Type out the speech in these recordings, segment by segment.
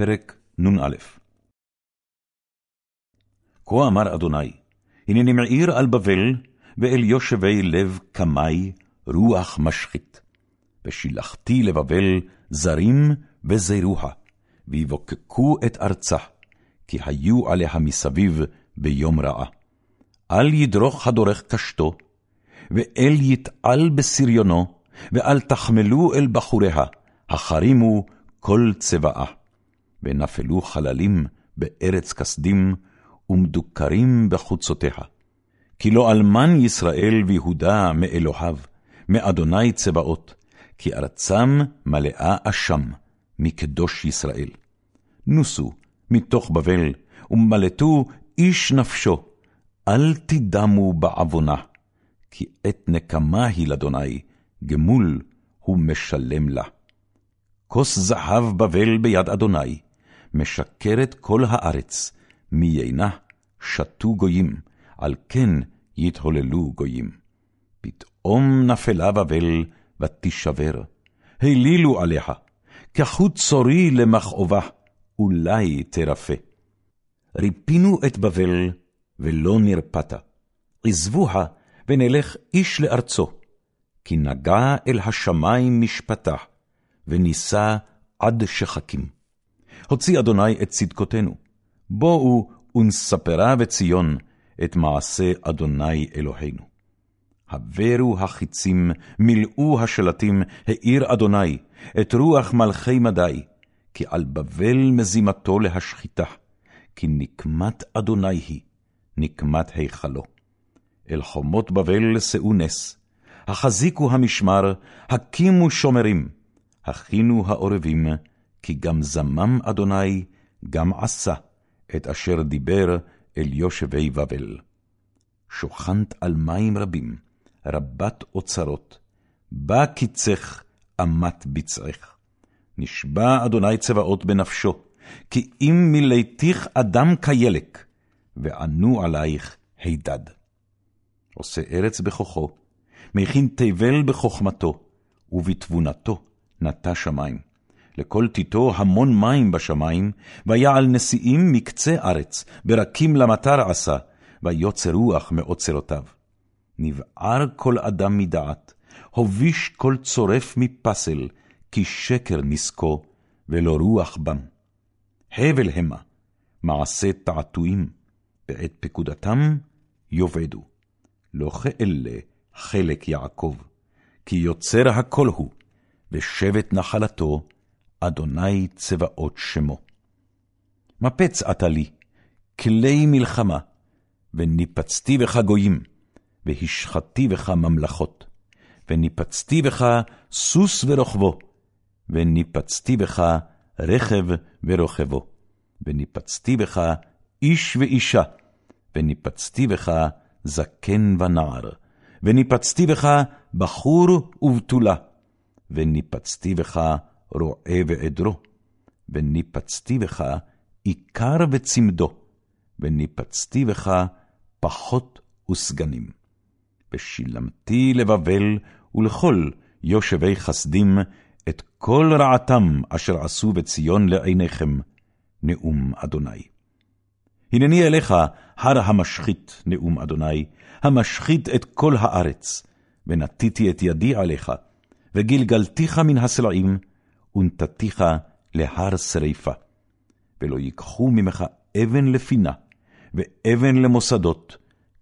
פרק נ"א כה אמר אדוני, הנני מעיר על בבל, ואל יושבי לב קמי רוח משחית. ושילחתי לבבל זרים וזרוחה, ויבוקקו את ארצה, כי היו עליה מסביב ביום רעה. אל ידרוך הדורך קשתו, ואל יתעל בסריונו, ואל תחמלו אל בחוריה, החרימו כל צבאה. ונפלו חללים בארץ כסדים, ומדוכרים בחוצותיה. כי לא אלמן ישראל ויהודה מאלוהיו, מאדוני צבאות, כי ארצם מלאה אשם, מקדוש ישראל. נוסו מתוך בבל, ומלטו איש נפשו, אל תדמו בעוונה, כי עת נקמה היא לאדוני, גמול הוא משלם לה. כוס זהב בבל ביד אדוני, משקרת כל הארץ, מיינה שתו גויים, על כן יתהוללו גויים. פתאום נפלה בבל ותישבר, העלילו עליה, כחוט צורי למכאובה, אולי תרפא. ריפינו את בבל, ולא נרפתה. עזבוה, ונלך איש לארצו, כי נגע אל השמיים משפטה, ונישא עד שחקים. הוציא אדוני את צדקותינו, בואו ונספרה בציון את מעשה אדוני אלוהינו. הברו החיצים, מילאו השלטים, העיר אדוני, את רוח מלכי מדי, כי על בבל מזימתו להשחיתה, כי נקמת אדוני היא, נקמת היכלו. אל חומות בבל שאו נס, החזיקו המשמר, הקימו שומרים, הכינו העורבים, כי גם זמם אדוני, גם עשה את אשר דיבר אל יושבי בבל. שוכנת על מים רבים, רבת אוצרות, בא קיצך אמת ביצעך. נשבע אדוני צבאות בנפשו, כי אם מילאתיך אדם כילק, וענו עלייך הידד. עושה ארץ בכוחו, מכין תבל בחוכמתו, ובתבונתו נטע שמים. לכל תיתו המון מים בשמים, ויעל נשיאים מקצה ארץ, ברקים למטר עשה, ויוצר רוח מאוצרותיו. נבער כל אדם מדעת, הוביש כל צורף מפסל, כי שקר נזקו, ולא רוח בם. הבל המה, מעשה תעתועים, בעת פקודתם יאבדו. לא כאלה חלק יעקב, כי יוצר הכל הוא, ושבט נחלתו, אדוני צבאות שמו. מפץ אתה לי, כלי מלחמה, וניפצתי בך גויים, והשחתי בך ממלכות, וניפצתי בך סוס ורוכבו, וניפצתי בך רכב ורוכבו, וניפצתי בך איש ואישה, וניפצתי בך זקן ונער, וניפצתי בך בחור ובתולה, וניפצתי בך רועה ועדרו, וניפצתי בך עיקר וצמדו, וניפצתי בך פחות וסגנים. ושילמתי לבבל ולכל יושבי חסדים את כל רעתם אשר עשו בציון לעיניכם, נאום אדוני. הנני אליך הר המשחית, נאום אדוני, המשחית את כל הארץ, ונתתי את ידי עליך, וגלגלתיך מן הסלעים, ונתתיך להר שריפה. ולא ייקחו ממך אבן לפינה, ואבן למוסדות,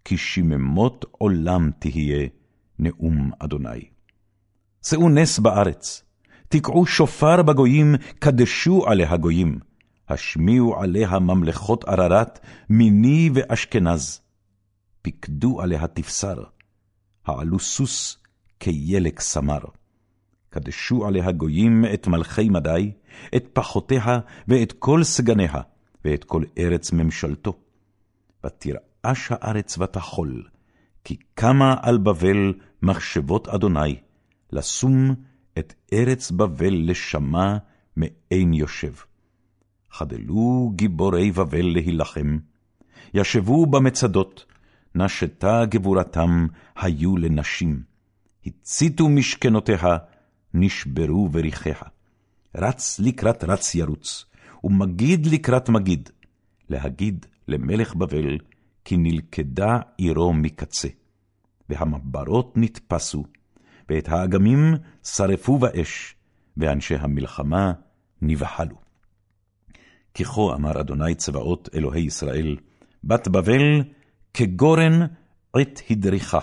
כי שממות עולם תהיה, נאום אדוני. שאו נס בארץ, תקעו שופר בגויים, קדשו עליה גויים, השמיעו עליה ממלכות עררת, מיני ואשכנז. פיקדו עליה תפסר, העלו סוס כילק סמר. קדשו עליה גויים את מלכי מדי, את פחותיה ואת כל סגניה, ואת כל ארץ ממשלתו. ותרעש הארץ ותחול, כי קמה על בבל מחשבות אדוני, לשום את ארץ בבל לשמה מאין יושב. חדלו גיבורי בבל להילחם, ישבו במצדות, נשתה גבורתם היו לנשים. הציתו משכנותיה, נשברו בריחיה. רץ לקראת רץ ירוץ, ומגיד לקראת מגיד, להגיד למלך בבל, כי נלכדה עירו מקצה. והמברות נתפסו, ואת האגמים שרפו באש, ואנשי המלחמה נבהלו. כי כה אמר אדוני צבאות אלוהי ישראל, בת בבל כגורן עת הדריכה,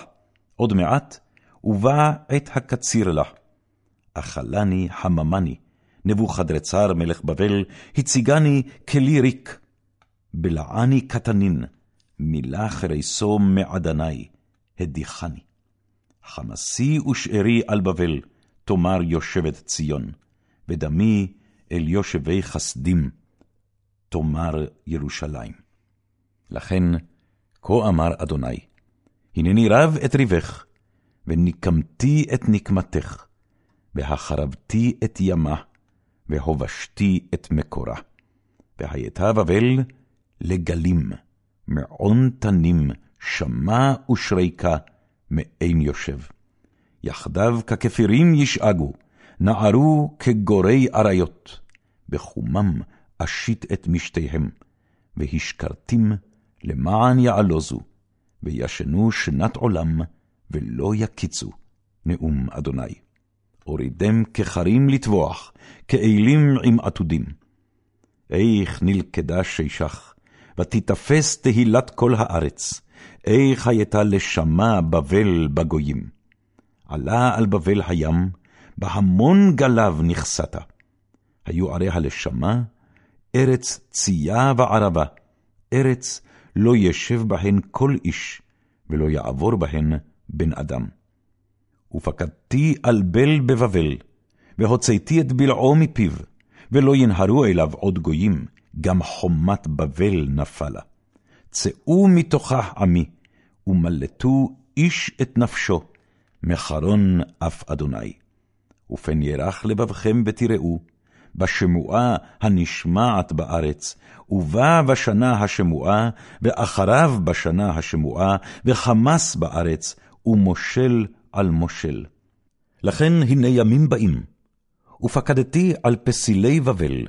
עוד מעט, ובא עת הקציר לה. אכלני חממני, נבוכדרצר מלך בבל, הציגני כלי ריק. בלעני קטנין, מילה חריסו מעדני, הדיחני. חמסי ושארי על בבל, תאמר יושבת ציון, ודמי אל יושבי חסדים, תאמר ירושלים. לכן, כה אמר אדוני, הנני רב את ריבך, וניקמתי את נקמתך, והחרבתי את ימה, והובשתי את מקורה. והייתה בבל לגלים, מעון תנים, שמע ושריקה, מאין יושב. יחדיו ככפירים ישאגו, נערו כגורי אריות, בחומם אשית את משתיהם, והשכרתים למען יעלוזו, וישנו שנת עולם, ולא יקיצו, נאום אדוני. הורידם כחרים לטבוח, כאלים עם עתודים. איך נלכדה שישך, ותיתפס תהילת כל הארץ, איך הייתה לשמה בבל בגויים. עלה על בבל הים, בהמון גליו נכסתה. היו עריה לשמה, ארץ צייה וערבה, ארץ לא ישב בהן כל איש, ולא יעבור בהן בן אדם. ופקדתי על בל בבבל, והוצאתי את בלעו מפיו, ולא ינהרו אליו עוד גויים, גם חומת בבל נפלה. צאו מתוכה עמי, ומלטו איש את נפשו, מחרון אף אדוני. ופן ירח לבבכם ותראו, בשמועה הנשמעת בארץ, ובא בשנה השמועה, ואחריו בשנה השמועה, וחמס בארץ, ומושל על מושל. לכן הנה ימים באים, ופקדתי על פסילי בבל,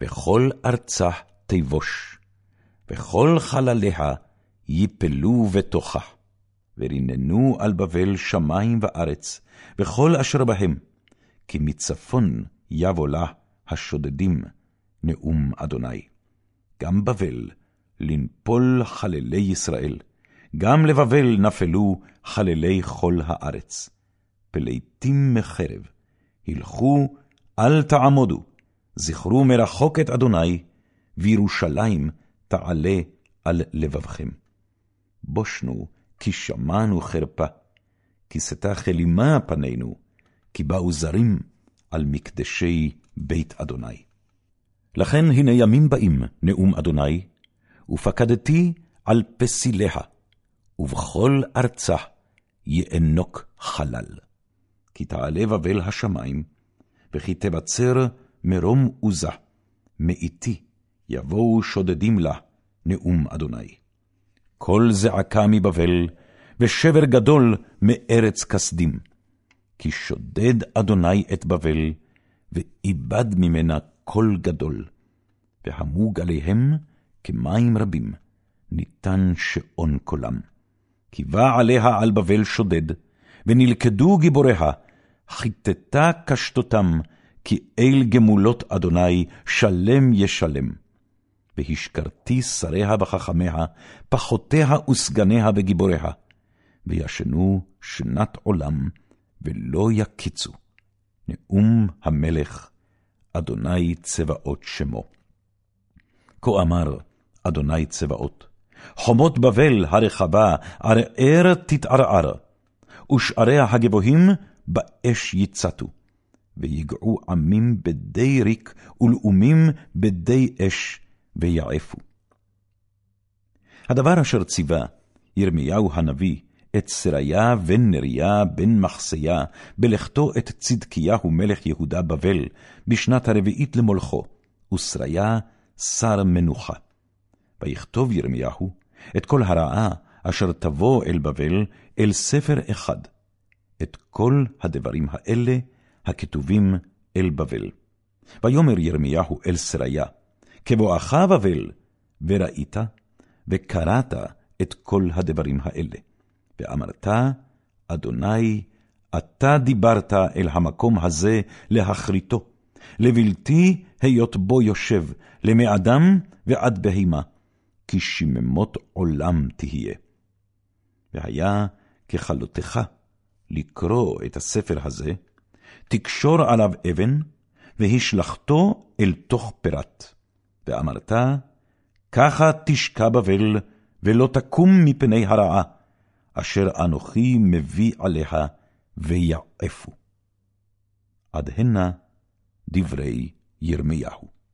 וכל ארצה תבוש, וכל חלליה יפלו בתוכה, וריננו על בבל שמים וארץ, וכל אשר בהם, כי מצפון יבוא לה השודדים, נאום אדוני. גם בבל, לנפול חללי ישראל, גם לבבל נפלו חללי כל הארץ. פליטים מחרב, הלכו, אל תעמודו, זכרו מרחוק את אדוני, וירושלים תעלה על לבבכם. בושנו, כי שמענו חרפה, כי שתה כלימה פנינו, כי באו זרים על מקדשי בית אדוני. לכן הנה ימים באים, נאום אדוני, ופקדתי על פסיליה, ובכל ארצה יאנוק חלל. כי תעלה בבל השמיים, וכי תבצר מרום עוזה, מאיתי יבואו שודדים לה, נאום אדוני. קול זעקה מבבל, ושבר גדול מארץ כסדים. כי שודד אדוני את בבל, ואיבד ממנה קול גדול. והמוג עליהם כמים רבים, ניתן שעון קולם. כי בא עליה על בבל שודד, ונלכדו גיבוריה, חיטטה קשתותם, כי אל גמולות אדוני שלם ישלם. והשכרתי שריה וחכמיה, פחותיה וסגניה וגיבוריה, וישנו שנת עולם, ולא יקיצו. נאום המלך, אדוני צבאות שמו. כה אמר אדוני צבאות, חומות בבל הרחבה, ערער תתערער, ושעריה הגבוהים באש יצתו. ויגעו עמים בדי ריק, ולאומים בדי אש, ויעפו. הדבר אשר ציווה ירמיהו הנביא את סריה בן נריה בן מחסיה, בלכתו את צדקיהו מלך יהודה בבל, בשנת הרביעית למולכו, וסריה שר מנוחה. ויכתוב ירמיהו את כל הרעה אשר תבוא אל בבל, אל ספר אחד, את כל הדברים האלה הכתובים אל בבל. ויאמר ירמיהו אל סריה, כבואך בבל, וראית, וקראת את כל הדברים האלה. ואמרת, אדוני, אתה דיברת אל המקום הזה להכריתו, לבלתי היות בו יושב, למאדם ועד בהמה, כי שממות עולם תהיה. והיה ככלותך לקרוא את הספר הזה, תקשור עליו אבן, והשלכתו אל תוך פרת. ואמרת, ככה תשקע בבל, ולא תקום מפני הרעה, אשר אנוכי מביא עליה, ויעפו. עד הנה דברי ירמיהו.